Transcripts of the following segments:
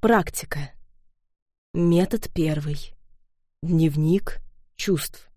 Практика. Метод первый. Дневник чувств.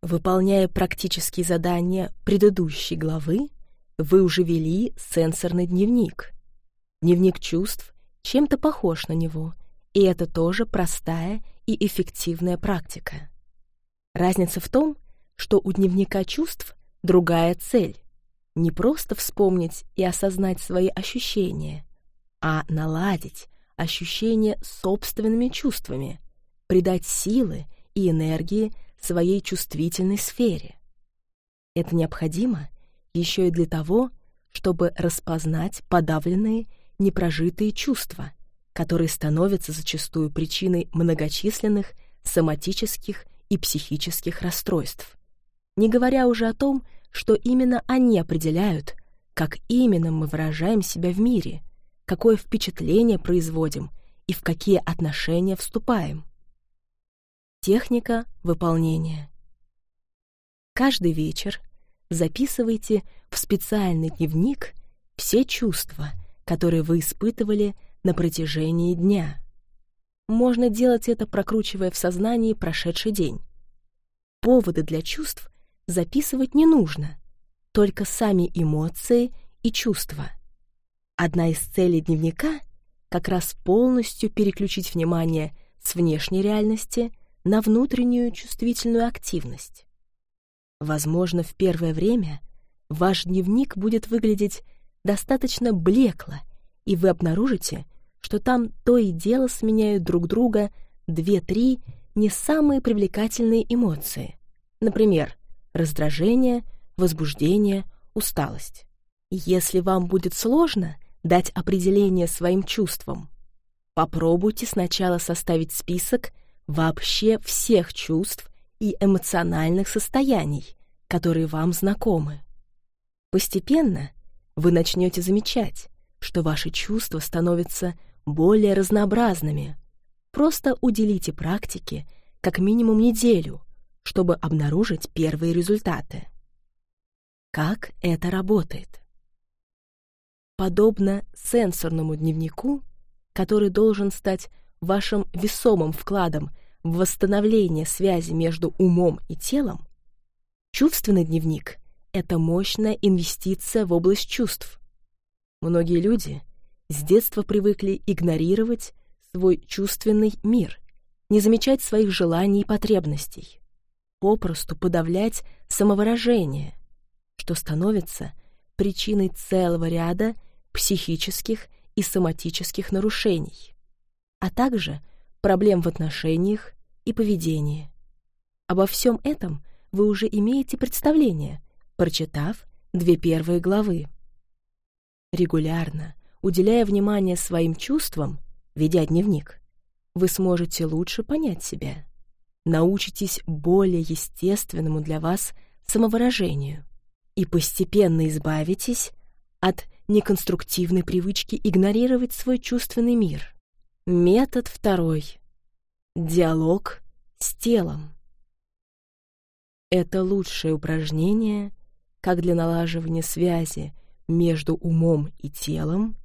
Выполняя практические задания предыдущей главы, вы уже вели сенсорный дневник. Дневник чувств чем-то похож на него, и это тоже простая и эффективная практика. Разница в том, что у дневника чувств другая цель — не просто вспомнить и осознать свои ощущения, а наладить ощущения собственными чувствами, придать силы и энергии своей чувствительной сфере. Это необходимо еще и для того, чтобы распознать подавленные, непрожитые чувства, которые становятся зачастую причиной многочисленных соматических и психических расстройств. Не говоря уже о том, что именно они определяют, как именно мы выражаем себя в мире, какое впечатление производим и в какие отношения вступаем. Техника выполнения. Каждый вечер записывайте в специальный дневник все чувства, которые вы испытывали на протяжении дня. Можно делать это, прокручивая в сознании прошедший день. Поводы для чувств записывать не нужно, только сами эмоции и чувства. Одна из целей дневника — как раз полностью переключить внимание с внешней реальности на внутреннюю чувствительную активность. Возможно, в первое время ваш дневник будет выглядеть достаточно блекло, и вы обнаружите, что там то и дело сменяют друг друга две-три не самые привлекательные эмоции. Например, раздражение, возбуждение, усталость. Если вам будет сложно дать определение своим чувствам, попробуйте сначала составить список вообще всех чувств и эмоциональных состояний, которые вам знакомы. Постепенно вы начнете замечать, что ваши чувства становятся более разнообразными. Просто уделите практике как минимум неделю, чтобы обнаружить первые результаты. Как это работает? Подобно сенсорному дневнику, который должен стать вашим весомым вкладом в восстановление связи между умом и телом, чувственный дневник — это мощная инвестиция в область чувств. Многие люди с детства привыкли игнорировать свой чувственный мир, не замечать своих желаний и потребностей, попросту подавлять самовыражение, что становится причиной целого ряда психических и соматических нарушений, а также проблем в отношениях и поведении. Обо всем этом вы уже имеете представление, прочитав две первые главы. Регулярно, уделяя внимание своим чувствам, ведя дневник, вы сможете лучше понять себя, научитесь более естественному для вас самовыражению и постепенно избавитесь от неконструктивной привычки игнорировать свой чувственный мир. Метод второй. Диалог с телом. Это лучшее упражнение как для налаживания связи между умом и телом,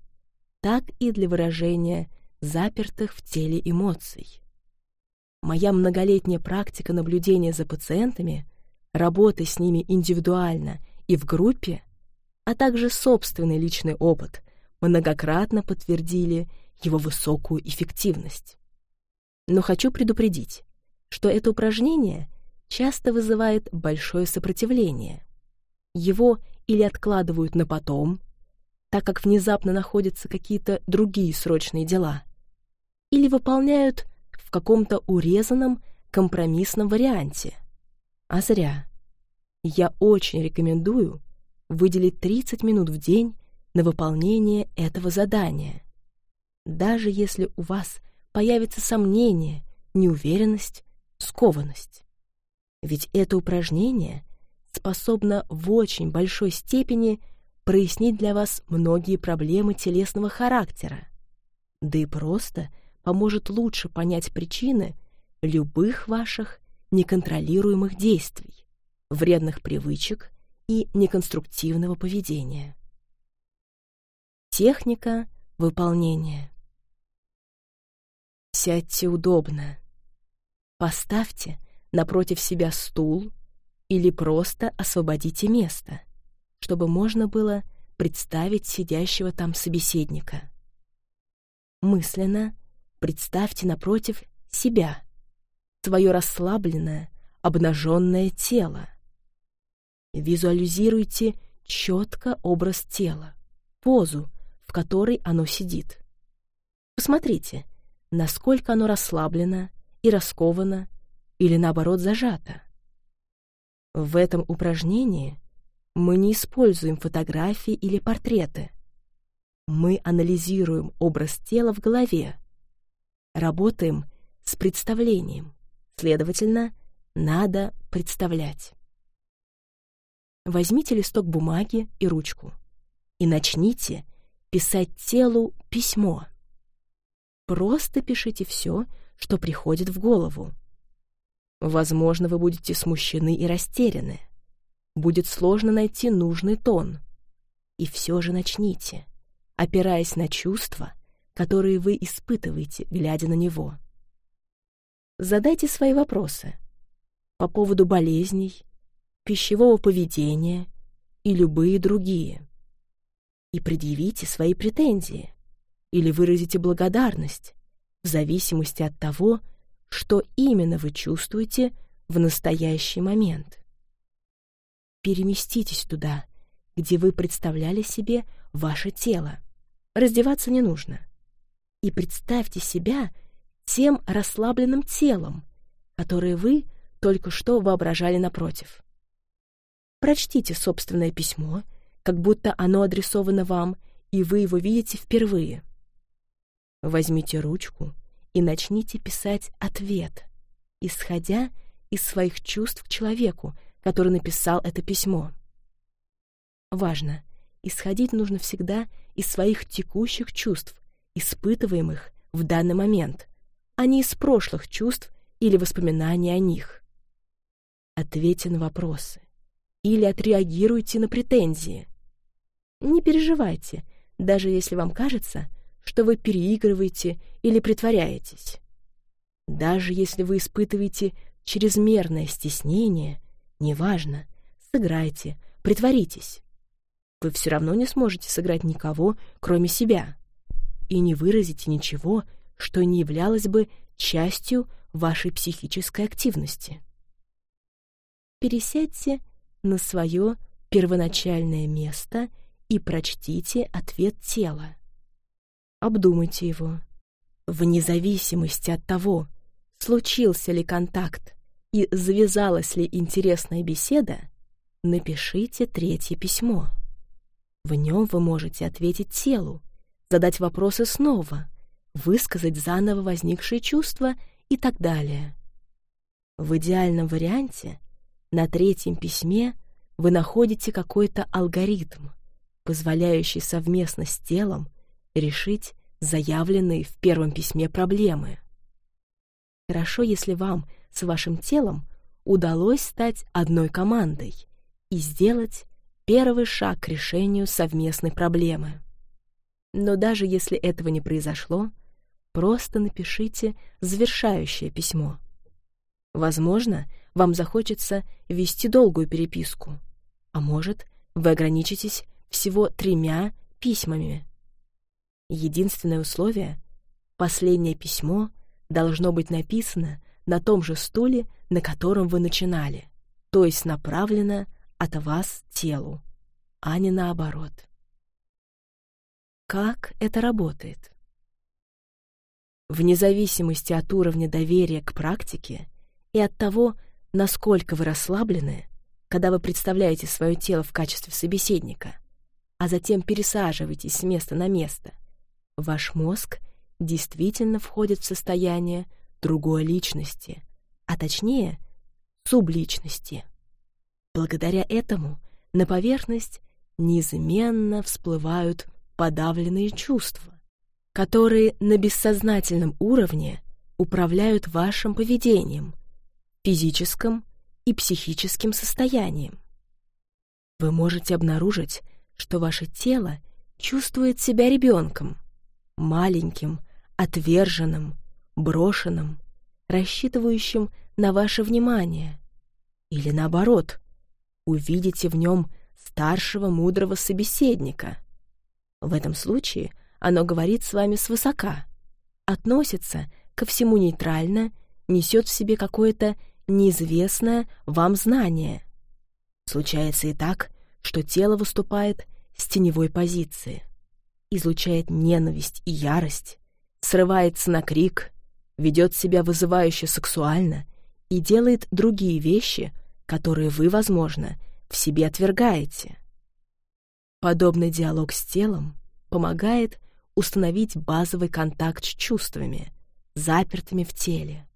так и для выражения запертых в теле эмоций. Моя многолетняя практика наблюдения за пациентами, работы с ними индивидуально и в группе, а также собственный личный опыт многократно подтвердили его высокую эффективность. Но хочу предупредить, что это упражнение часто вызывает большое сопротивление. Его или откладывают на потом, так как внезапно находятся какие-то другие срочные дела, или выполняют в каком-то урезанном компромиссном варианте. А зря. Я очень рекомендую выделить 30 минут в день на выполнение этого задания. Даже если у вас появится сомнение, неуверенность, скованность. Ведь это упражнение способно в очень большой степени прояснить для вас многие проблемы телесного характера, да и просто поможет лучше понять причины любых ваших неконтролируемых действий, вредных привычек и неконструктивного поведения. Техника выполнения. Сядьте удобно. Поставьте напротив себя стул или просто освободите место, чтобы можно было представить сидящего там собеседника. Мысленно представьте напротив себя, свое расслабленное, обнаженное тело. Визуализируйте четко образ тела, позу, в которой оно сидит. Посмотрите, насколько оно расслаблено и расковано или, наоборот, зажато. В этом упражнении мы не используем фотографии или портреты. Мы анализируем образ тела в голове, работаем с представлением, следовательно, надо представлять. Возьмите листок бумаги и ручку и начните писать телу письмо. Просто пишите все, что приходит в голову. Возможно, вы будете смущены и растеряны. Будет сложно найти нужный тон. И все же начните, опираясь на чувства, которые вы испытываете, глядя на него. Задайте свои вопросы по поводу болезней, пищевого поведения и любые другие. И предъявите свои претензии или выразите благодарность в зависимости от того, что именно вы чувствуете в настоящий момент. Переместитесь туда, где вы представляли себе ваше тело. Раздеваться не нужно. И представьте себя тем расслабленным телом, которое вы только что воображали напротив. Прочтите собственное письмо, как будто оно адресовано вам, и вы его видите впервые. Возьмите ручку и начните писать ответ, исходя из своих чувств к человеку, который написал это письмо. Важно, исходить нужно всегда из своих текущих чувств, испытываемых в данный момент, а не из прошлых чувств или воспоминаний о них. Ответьте на вопросы или отреагируйте на претензии. Не переживайте, даже если вам кажется, что вы переигрываете или притворяетесь. Даже если вы испытываете чрезмерное стеснение, неважно, сыграйте, притворитесь. Вы все равно не сможете сыграть никого, кроме себя, и не выразите ничего, что не являлось бы частью вашей психической активности. Пересядьте на свое первоначальное место и прочтите ответ тела обдумайте его. Вне зависимости от того, случился ли контакт и завязалась ли интересная беседа, напишите третье письмо. В нем вы можете ответить телу, задать вопросы снова, высказать заново возникшие чувства и так далее. В идеальном варианте на третьем письме вы находите какой-то алгоритм, позволяющий совместно с телом решить заявленные в первом письме проблемы. Хорошо, если вам с вашим телом удалось стать одной командой и сделать первый шаг к решению совместной проблемы. Но даже если этого не произошло, просто напишите завершающее письмо. Возможно, вам захочется вести долгую переписку, а может, вы ограничитесь всего тремя письмами. Единственное условие — последнее письмо должно быть написано на том же стуле, на котором вы начинали, то есть направлено от вас телу, а не наоборот. Как это работает? Вне зависимости от уровня доверия к практике и от того, насколько вы расслаблены, когда вы представляете свое тело в качестве собеседника, а затем пересаживаетесь с места на место, ваш мозг действительно входит в состояние другой личности, а точнее субличности. Благодаря этому на поверхность неизменно всплывают подавленные чувства, которые на бессознательном уровне управляют вашим поведением, физическим и психическим состоянием. Вы можете обнаружить, что ваше тело чувствует себя ребенком, маленьким, отверженным, брошенном, рассчитывающем на ваше внимание. Или наоборот, увидите в нем старшего мудрого собеседника. В этом случае оно говорит с вами свысока, относится ко всему нейтрально, несет в себе какое-то неизвестное вам знание. Случается и так, что тело выступает с теневой позиции, излучает ненависть и ярость, срывается на крик, ведет себя вызывающе сексуально и делает другие вещи, которые вы, возможно, в себе отвергаете. Подобный диалог с телом помогает установить базовый контакт с чувствами, запертыми в теле,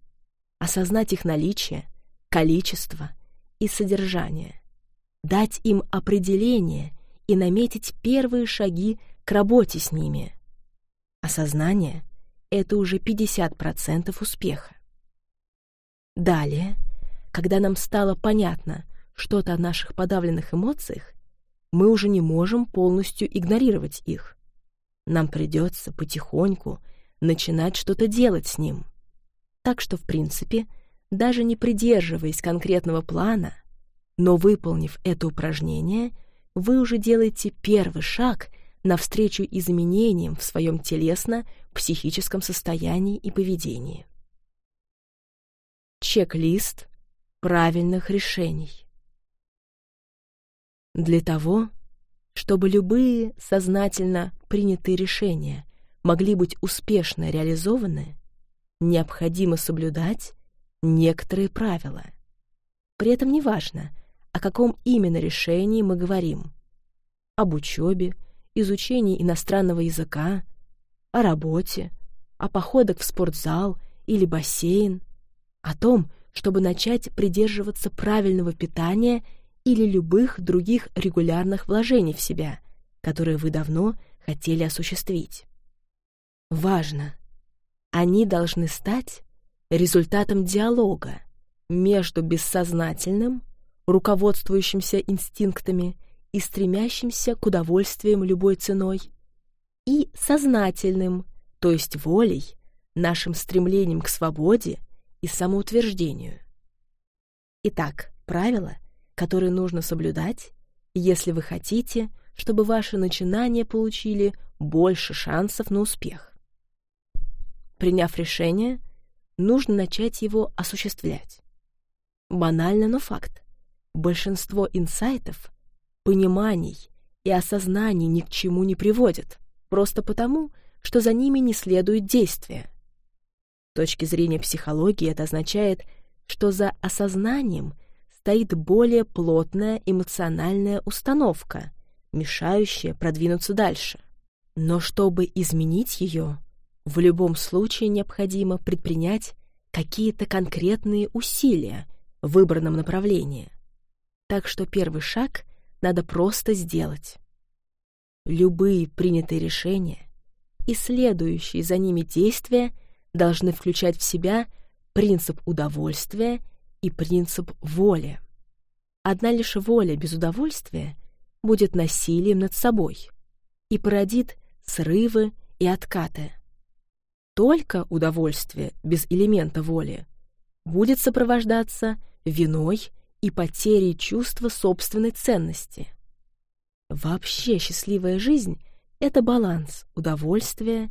осознать их наличие, количество и содержание, дать им определение и наметить первые шаги к работе с ними. Осознание — это уже 50% успеха. Далее, когда нам стало понятно что-то о наших подавленных эмоциях, мы уже не можем полностью игнорировать их. Нам придется потихоньку начинать что-то делать с ним. Так что, в принципе, даже не придерживаясь конкретного плана, но выполнив это упражнение, вы уже делаете первый шаг навстречу изменениям в своем телесно-психическом состоянии и поведении. Чек-лист правильных решений. Для того, чтобы любые сознательно принятые решения могли быть успешно реализованы, необходимо соблюдать некоторые правила. При этом неважно, о каком именно решении мы говорим. Об учебе, изучении иностранного языка, о работе, о походах в спортзал или бассейн, о том, чтобы начать придерживаться правильного питания или любых других регулярных вложений в себя, которые вы давно хотели осуществить. Важно, они должны стать результатом диалога между бессознательным, руководствующимся инстинктами и стремящимся к удовольствиям любой ценой, и сознательным, то есть волей, нашим стремлением к свободе и самоутверждению. Итак, правила, которые нужно соблюдать, если вы хотите, чтобы ваши начинания получили больше шансов на успех. Приняв решение, нужно начать его осуществлять. Банально, но факт. Большинство инсайтов, пониманий и осознаний ни к чему не приводят, просто потому, что за ними не следует действия. С точки зрения психологии это означает, что за осознанием стоит более плотная эмоциональная установка, мешающая продвинуться дальше. Но чтобы изменить ее, в любом случае необходимо предпринять какие-то конкретные усилия в выбранном направлении. Так что первый шаг надо просто сделать. Любые принятые решения и следующие за ними действия должны включать в себя принцип удовольствия и принцип воли. Одна лишь воля без удовольствия будет насилием над собой и породит срывы и откаты только удовольствие без элемента воли будет сопровождаться виной и потерей чувства собственной ценности. Вообще счастливая жизнь — это баланс удовольствия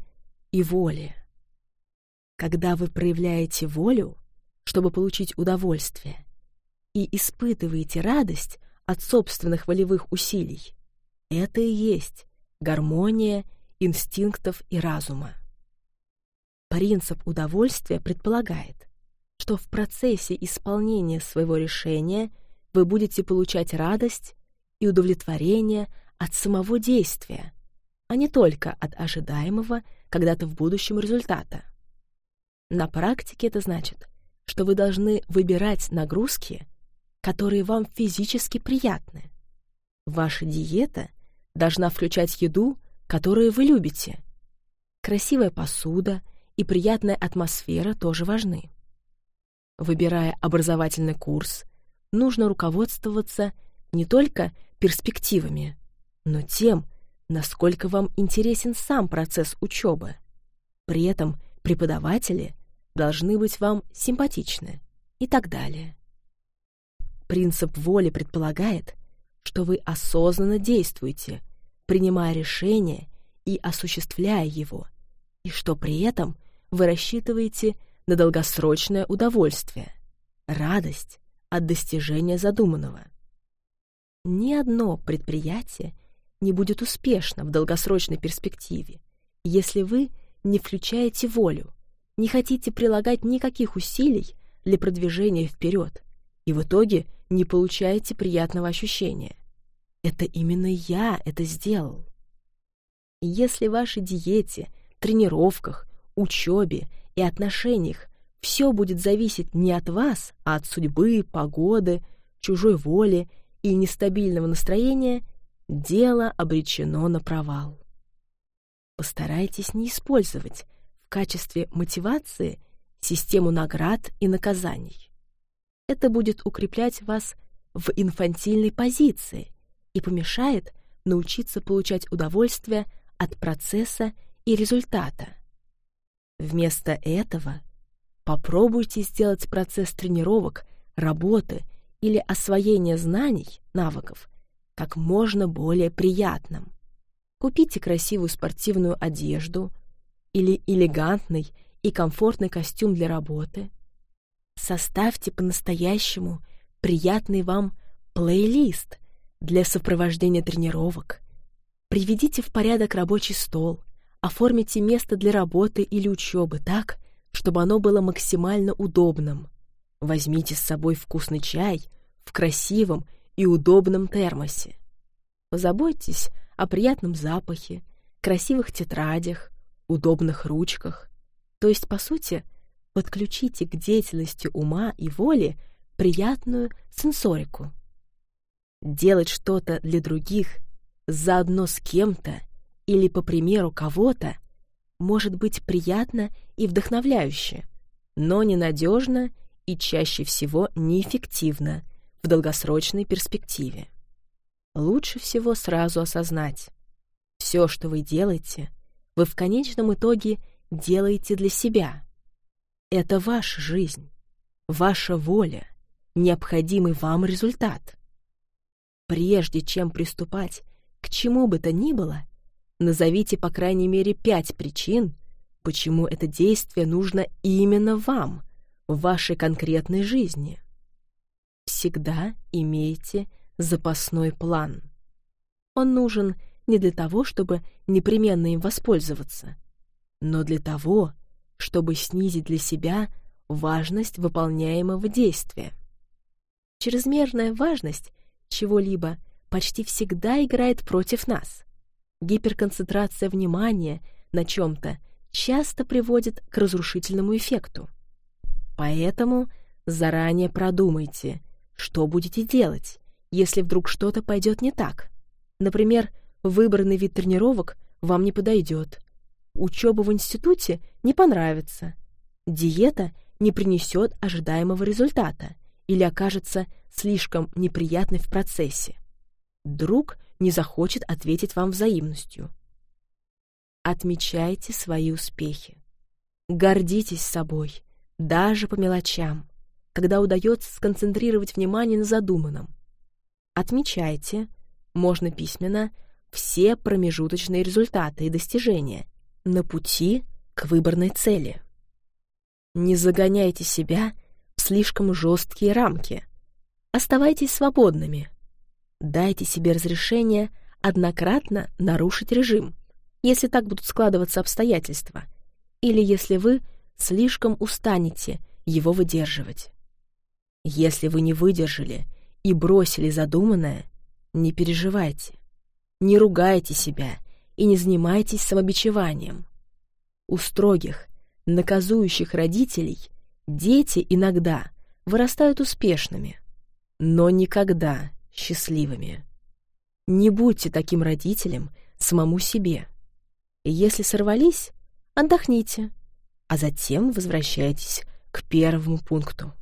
и воли. Когда вы проявляете волю, чтобы получить удовольствие, и испытываете радость от собственных волевых усилий, это и есть гармония инстинктов и разума. Принцип удовольствия предполагает, что в процессе исполнения своего решения вы будете получать радость и удовлетворение от самого действия, а не только от ожидаемого когда-то в будущем результата. На практике это значит, что вы должны выбирать нагрузки, которые вам физически приятны. Ваша диета должна включать еду, которую вы любите. Красивая посуда — и приятная атмосфера тоже важны. Выбирая образовательный курс, нужно руководствоваться не только перспективами, но тем, насколько вам интересен сам процесс учебы. При этом преподаватели должны быть вам симпатичны и так далее. Принцип воли предполагает, что вы осознанно действуете, принимая решение и осуществляя его, и что при этом вы рассчитываете на долгосрочное удовольствие, радость от достижения задуманного. Ни одно предприятие не будет успешно в долгосрочной перспективе, если вы не включаете волю, не хотите прилагать никаких усилий для продвижения вперед, и в итоге не получаете приятного ощущения. Это именно я это сделал. Если в вашей диете, тренировках, учебе и отношениях все будет зависеть не от вас, а от судьбы, погоды, чужой воли и нестабильного настроения, дело обречено на провал. Постарайтесь не использовать в качестве мотивации систему наград и наказаний. Это будет укреплять вас в инфантильной позиции и помешает научиться получать удовольствие от процесса и результата. Вместо этого попробуйте сделать процесс тренировок, работы или освоения знаний, навыков как можно более приятным. Купите красивую спортивную одежду или элегантный и комфортный костюм для работы. Составьте по-настоящему приятный вам плейлист для сопровождения тренировок. Приведите в порядок рабочий стол, оформите место для работы или учебы так, чтобы оно было максимально удобным. Возьмите с собой вкусный чай в красивом и удобном термосе. Позаботьтесь о приятном запахе, красивых тетрадях, удобных ручках. То есть, по сути, подключите к деятельности ума и воли приятную сенсорику. Делать что-то для других заодно с кем-то или по примеру кого-то может быть приятно и вдохновляюще, но ненадежно и чаще всего неэффективно в долгосрочной перспективе. Лучше всего сразу осознать, все, что вы делаете, вы в конечном итоге делаете для себя. Это ваша жизнь, ваша воля, необходимый вам результат. Прежде чем приступать к чему бы то ни было, Назовите по крайней мере пять причин, почему это действие нужно именно вам, в вашей конкретной жизни. Всегда имейте запасной план. Он нужен не для того, чтобы непременно им воспользоваться, но для того, чтобы снизить для себя важность выполняемого действия. Чрезмерная важность чего-либо почти всегда играет против нас. Гиперконцентрация внимания на чем-то часто приводит к разрушительному эффекту. Поэтому заранее продумайте, что будете делать, если вдруг что-то пойдет не так. Например, выбранный вид тренировок вам не подойдет, учеба в институте не понравится, диета не принесет ожидаемого результата или окажется слишком неприятной в процессе. Друг не захочет ответить вам взаимностью. Отмечайте свои успехи. Гордитесь собой, даже по мелочам, когда удается сконцентрировать внимание на задуманном. Отмечайте, можно письменно, все промежуточные результаты и достижения на пути к выбранной цели. Не загоняйте себя в слишком жесткие рамки. Оставайтесь свободными, Дайте себе разрешение однократно нарушить режим, если так будут складываться обстоятельства, или если вы слишком устанете его выдерживать. Если вы не выдержали и бросили задуманное, не переживайте, не ругайте себя и не занимайтесь самобичеванием. У строгих, наказующих родителей дети иногда вырастают успешными, но никогда счастливыми. Не будьте таким родителем самому себе. Если сорвались, отдохните, а затем возвращайтесь к первому пункту.